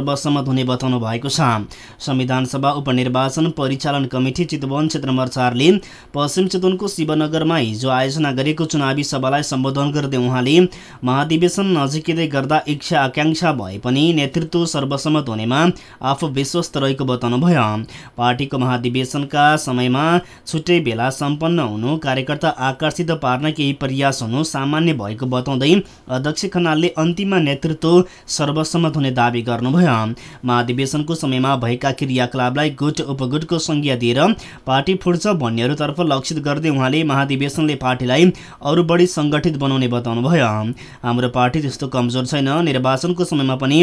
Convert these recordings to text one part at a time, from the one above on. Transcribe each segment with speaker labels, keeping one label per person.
Speaker 1: सर्वसम्मत हुने बताउनु भएको छ। संविधान सभा उपनिर्वाचन परिचालन कमिटी चितवन क्षेत्र नम्बर चारले पश्चिम चितवनको शिवनगरमा हिजो आयोजना गरेको चुनावी सभालाई सम्बोधन गर्दै उहाँले महाधिवेशन नजिकै गर्दा इच्छा आकाङ्क्षा भए पनि नेतृत्व सर्वसम्मत हुनेमा आफू विश्वस्त रहेको बताउनुभयो। पार्टीको महाधिवेशनका समयमा छुट्टै बेला सम्पन्न हुनु कार्यकर्ता आकर्षित पार्न केही प्रयास हुनु सामान्य भएको बताउँदै अध्यक्ष खनालले अन्तिममा नेतृत्व सर्वसम्मत हुने दावी गर्नुभयो। महाधिवेशनको समयमा भएका क्रियाकलापलाई गुट उपगुटको संज्ञा दिएर पार्टी फुट्छ भन्नेहरूतर्फ लक्षित गर्दै उहाँले महाधिवेशनले पार्टीलाई अरू बढी सङ्गठित बनाउने बताउनुभयो। हाम्रो पार्टी त्यस्तो कमजोर छैन। निर्वाचनको समयमा पनि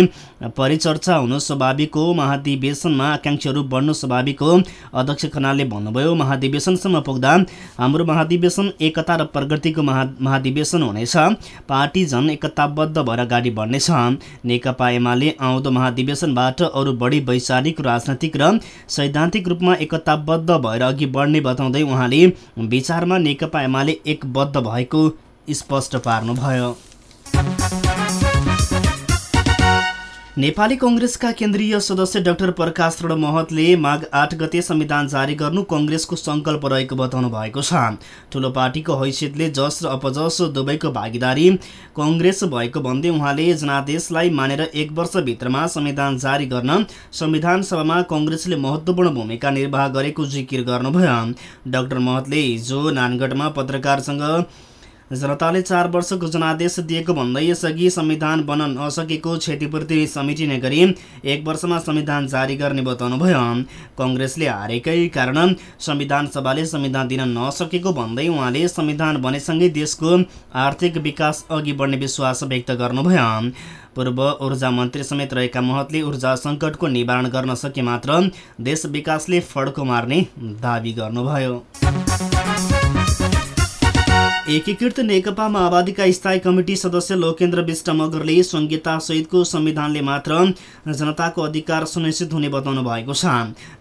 Speaker 1: परिचर्चा हुनु स्वाभाविक हो। महाधिवेशनमा आकाङ्क्षाहरू बढ्नु स्वाभाविक हो। अध्यक्ष खनालले भन्नुभयो महाधिवेशनसम्म पुग्दा हाम्रो महाधिवेशन एकता र प्रगतिको महा महाधिवेशन हुनेछ। पार्टी झन् एकताबद्ध भएर अगाडि बढ्नेछ। नेकपा एमाले आउँदो महाधिवेशनबाट अरू बढी वैचारिक राजनैतिक र सैद्धान्तिक रूपमा एकताबद्ध भएर अघि बढ्ने बताउँदै उहाँले विचारमा नेकपा एमाले एकबद्ध भएको स्पष्ट पार्नुभयो। नेपाली कङ्ग्रेसका केन्द्रीय सदस्य डाक्टर प्रकाश रण महतले माघ आठ गते संविधान जारी गर्नु कङ्ग्रेसको सङ्कल्प रहेको बताउनु भएको छ। ठुलो पार्टीको हैसियतले जस र अपजस दुवैको भागीदारी कङ्ग्रेस भएको भन्दै उहाँले जनादेशलाई मानेर एक वर्षभित्रमा संविधान जारी गर्न संविधान सभामा कङ्ग्रेसले महत्त्वपूर्ण भूमिका निर्वाह गरेको जिकिर गर्नुभयो। डाक्टर महतले हिजो नानगढमा पत्रकारसँग जनताले चार वर्षको जनादेश दिएको भन्दै यसअघि संविधान बन्न नसकेको क्षतिपूर्ति समेटिने गरी एक वर्षमा संविधान जारी गर्ने बताउनुभयो। कङ्ग्रेसले हारेकै कारण संविधान सभाले संविधान दिन नसकेको भन्दै उहाँले संविधान बनेसँगै देशको आर्थिक विकास अघि बढ्ने विश्वास व्यक्त गर्नुभयो। पूर्व ऊर्जा मन्त्री समेत रहेका महतले ऊर्जा सङ्कटको निवारण गर्न सके मात्र देश विकासले फड्को मार्ने दावी गर्नुभयो। एकीकृत नेकपा माओवादीका स्थायी कमिटी सदस्य लोकेन्द्र विष्ट मगरले संहितासहितको संविधानले मात्र जनताको अधिकार सुनिश्चित हुने बताउनु भएको छ।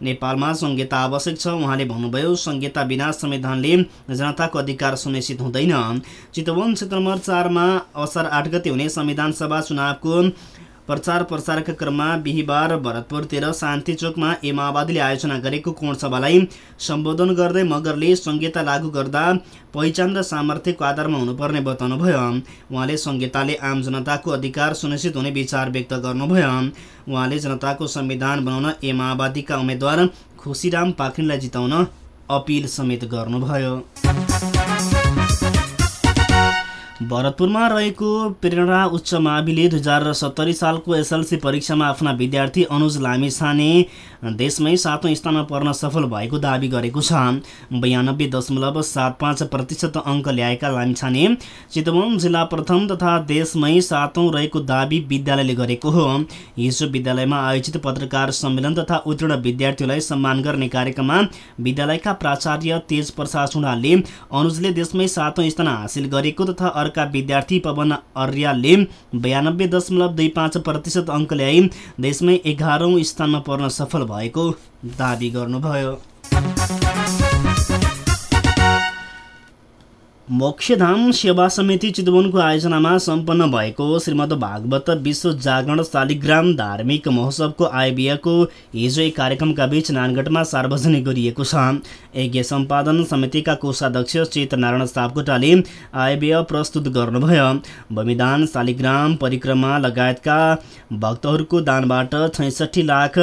Speaker 1: नेपालमा संहिता आवश्यक छ। उहाँले भन्नुभयो संहिता बिना संविधानले जनताको अधिकार सुनिश्चित हुँदैन। चितवन क्षेत्र नम्बर चारमा असार आठ गते हुने संविधान सभा चुनावको प्रचार प्रसारका क्रममा बिहिबार भरतपुरतिर शान्ति चोकमा ए माओवादीले आयोजना गरेको कोणसभालाई सम्बोधन गर्दै मगरले संहिता लागू गर्दा पहिचान र सामर्थ्यको आधारमा हुनुपर्ने बताउनुभयो। उहाँले संहिताले आम जनताको अधिकार सुनिश्चित हुने विचार व्यक्त गर्नुभयो। उहाँले जनताको संविधान बनाउन ए माओवादीका उम्मेद्वार खुसीराम पाखरिनलाई जिताउन अपिल समेत गर्नुभयो। भरतपुरमा रहेको प्रेरणा उच्च माविले दुई हजार सत्तरी सालको एसएलसी परीक्षामा आफ्ना विद्यार्थी अनुज लामिछाने देशमै सातौँ स्थानमा पर्न सफल भएको दावी गरेको छ। बयानब्बे दशमलव सात पाँच प्रतिशत अङ्क ल्याएका लामिछाने चितवन जिल्ला प्रथम तथा देशमै सातौँ रहेको दावी विद्यालयले गरेको हो। हिजो विद्यालयमा आयोजित पत्रकार सम्मेलन तथा उत्तीर्ण विद्यार्थीलाई सम्मान गर्ने कार्यक्रममा विद्यालयका प्राचार्य तेज प्रसाद सुडालले अनुजले देशमै सातौँ स्थान हासिल गरेको तथा अर्का विद्यार्थी पवन अर्यालले बयानब्बे दशमलव दुई पाँच प्रतिशत अङ्क ल्याई देशमै एघारौँ स्थानमा पर्न सफल भएको दावी गर्नुभयो। मोक्षधाम सेवा समिति चितवनको आयोजनामा सम्पन्न भएको श्रीमद् भागवत विश्व जागरण शालिग्राम धार्मिक महोत्सवको आयव्ययको हिजो एक कार्यक्रमका बीच नानगढमा सार्वजनिक गरिएको छ। यज्ञ सम्पादन समितिका कोषाध्यक्ष चेत नारायण सापकोटाले आयव्यय प्रस्तुत गर्नुभयो। बमिदान शालिग्राम परिक्रमा लगायतका भक्तहरूको दानबाट छैसठी लाख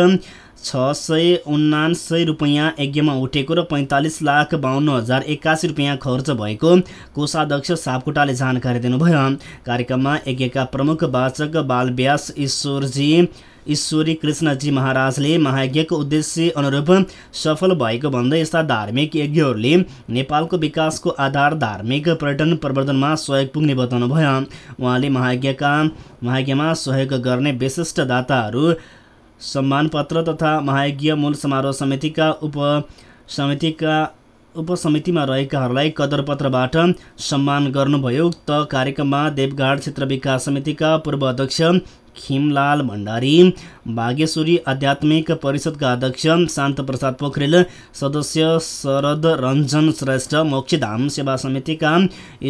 Speaker 1: छ सय उनान्सय रुपियाँ यज्ञमा उठेको र पैँतालिस लाख बाहन्न हजार एक्कासी रुपियाँ खर्च भएको कोषाध्यक्ष सापकोटाले जानकारी दिनुभयो। कार्यक्रममा यज्ञका प्रमुख वाचक बालव्यास ईश्वरजी ईश्वरी कृष्णजी महाराजले महायज्ञको उद्देश्य अनुरूप सफल भएको भन्दै यस्ता धार्मिक यज्ञहरूले नेपालको विकासको आधार धार्मिक पर्यटन प्रवर्धनमा सहयोग पुग्ने बताउनुभयो। उहाँले महायज्ञका महायज्ञमा सहयोग गर्ने विशिष्ट दाताहरू सम्मानपत्र तथा महायज्ञ मूल समारोह समितिका उप समितिका उपसमितिमा रहेकाहरूलाई कदरपत्रबाट सम्मान गर्नुभयो। उक्त कार्यक्रममा देवघाट क्षेत्र विकास समितिका पूर्व अध्यक्ष खिमलाल भण्डारी भागेश्वरी आध्यात्मिक परिषदका अध्यक्ष शान्त प्रसाद पोखरेल सदस्य शरद रञ्जन श्रेष्ठ मोक्षधाम सेवा समितिका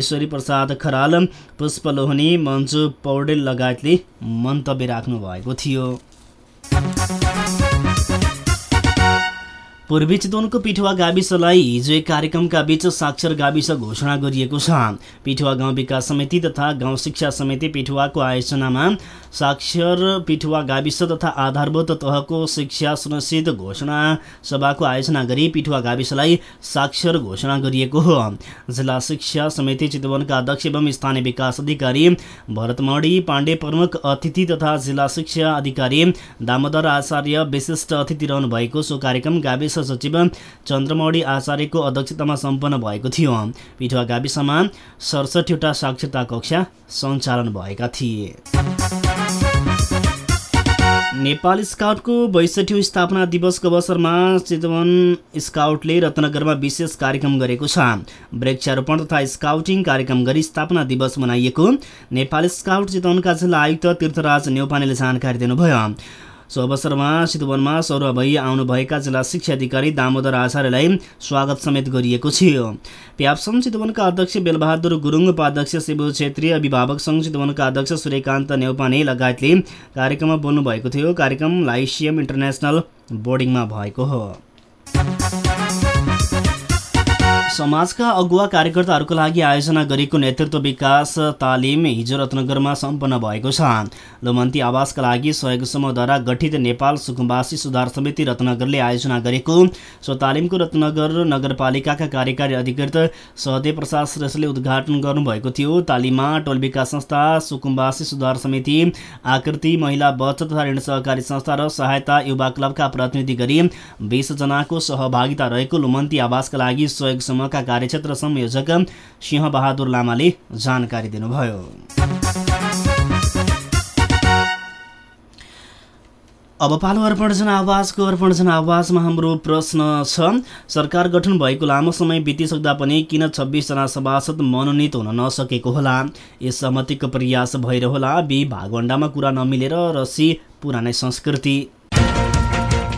Speaker 1: ईश्वरी प्रसाद खराल पुष्प लोहनी मन्जु पौडेल लगायतले मन्तव्य राख्नु भएको थियो। Thank you. पूर्वी चितवनको पिठुवा गाविसलाई हिजो एक कार्यक्रमका बीच साक्षर गाविस घोषणा गरिएको छ। पिठुवा गाउँ विकास समिति तथा गाउँ शिक्षा समिति पिठुवाको आयोजनामा साक्षर पिठुवा गाविस तथा आधारभूत तहको शिक्षा सुनिश्चित घोषणा सभाको आयोजना गरी पिठुवा गाविसलाई साक्षर घोषणा गरिएको हो। जिल्ला शिक्षा समिति चितवनका अध्यक्ष एवं स्थानीय विकास अधिकारी भरतमणी पाण्डे प्रमुख अतिथि तथा जिल्ला शिक्षा अधिकारी दामोदर आचार्य विशिष्ट अतिथि रहनु भएको सो कार्यक्रम गाविस सचिव चन्द्रमौडी आचार्यको अध्यक्षतामा सम्पन्न भएको थियो। पिठुवा गाविसमा सडसठीवटा साक्षरता कक्षा सञ्चालन भएका थिए। नेपाल स्काउटको बैसठी स्थापना दिवसको अवसरमा चितवन स्काउटले रत्नगरमा विशेष कार्यक्रम गरेको छ। वृक्षारोपण तथा स्काउटिङ कार्यक्रम गरी स्थापना दिवस मनाइएको नेपाल स्काउट चितवनका जिल्ला आयुक्त तीर्थराज नेौपानेले जानकारी दिनुभयो। सो अवसरमा चितवनमा सौरभ भई आउनुभएका जिल्ला शिक्षा अधिकारी दामोदर आचार्यलाई स्वागत समेत गरिएको थियो। प्याप्सम चितवनका अध्यक्ष बेलबहादुर गुरुङ उपाध्यक्ष शिव छेत्री अभिभावक सङ्घ चितवनका अध्यक्ष सूर्यकान्त नेौपाने लगायतले कार्यक्रममा बोल्नुभएको थियो। कार्यक्रम लाइसियम इन्टरनेसनल बोर्डिङमा भएको हो। समाजका अगुवा कार्यकर्ताहरूको लागि आयोजना गरेको नेतृत्व विकास तालिम हिजो रत्नगरमा सम्पन्न भएको छ। लोमन्ती आवासका लागि सहयोग समूहद्वारा गठित नेपाल सुकुम्बासी सुधार समिति रत्नगरले आयोजना गरेको सो तालिमको रत्नगर नगरपालिकाका कार्यकारी अधिकृत सहदेव प्रसाद श्रेष्ठले उद्घाटन गर्नुभएको थियो। तालिममा टोल विकास संस्था सुकुम्बासी सुधार समिति आकृति महिला बचत तथा ऋण सहकारी संस्था र सहायता युवा क्लबका प्रतिनिधि गरी बिसजनाको सहभागिता रहेको लुमन्ती आवासका लागि सहयोग समूहका कार्यक्षेत्र संयोजक सिंहबहादुर लामाले जानकारी दिनुभयो। अब पालो अर्पण जनावासको अर्पण जनावासमा हाम्रो प्रश्न छ। सरकार गठन भएको लामो समय बितिसक्दा पनि किन छब्बिसजना सभासद मनोनित हुन नसकेको होला? यस सहमतिको प्रयास भएर होला बी भागवण्डामा कुरा नमिलेर रसी पुरानै संस्कृति।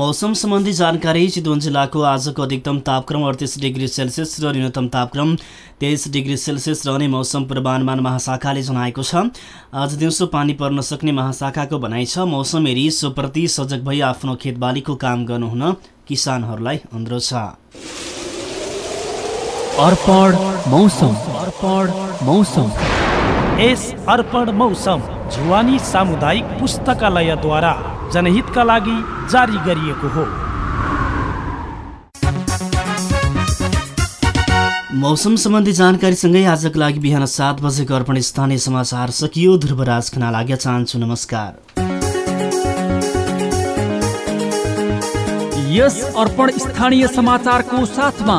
Speaker 1: मौसम सम्बन्धी जानकारी चितवन जिल्लाको आजको अधिकतम तापक्रम अडतिस डिग्री सेल्सियस र न्यूनतम तापक्रम तेइस डिग्री सेल्सियस रहने मौसम पूर्वानुमान महाशाखाले जनाएको छ। आज दिउँसो पानी पर्न सक्ने महाशाखाको भनाइ छ। मौसम हेरी सोप्रति सजग भई आफ्नो खेतबालीको काम गर्नुहुन किसानहरूलाई अनुरोध छ।
Speaker 2: जुवानी सामुदायिक पुस्तकालयद्वारा। जनहितका लागि जारी गरिएको हो।
Speaker 1: मौसम सम्बन्धी जानकारीसँगै आजको लागि बिहान सात बजेको अर्पण स्थानीय समाचार सकियो। ध्रुवराज खना लाग्या चाहन्छु नमस्कार।
Speaker 3: यस अर्पण स्थानीय समाचारको साथमा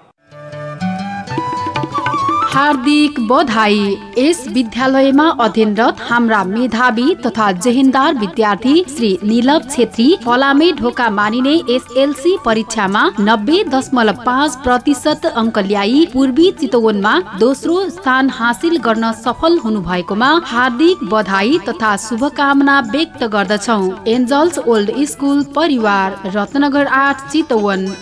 Speaker 4: हार्दिक बधाई। यस विद्यालयमा अध्ययनरत हाम्रा मेधावी तथा जेहेन्दार विद्यार्थी श्री निलभ छेत्री फलामे ढोका मानिने एसएलसी परीक्षामा नब्बे दशमलव पाँच प्रतिशत अङ्क ल्याई पूर्वी चितवनमा दोस्रो स्थान हासिल गर्न सफल हुनु भएकोमा हार्दिक बधाई तथा शुभकामना व्यक्त गर्दछौ। एन्जल्स ओल्ड स्कुल परिवार रत्नगर आठ चितवन।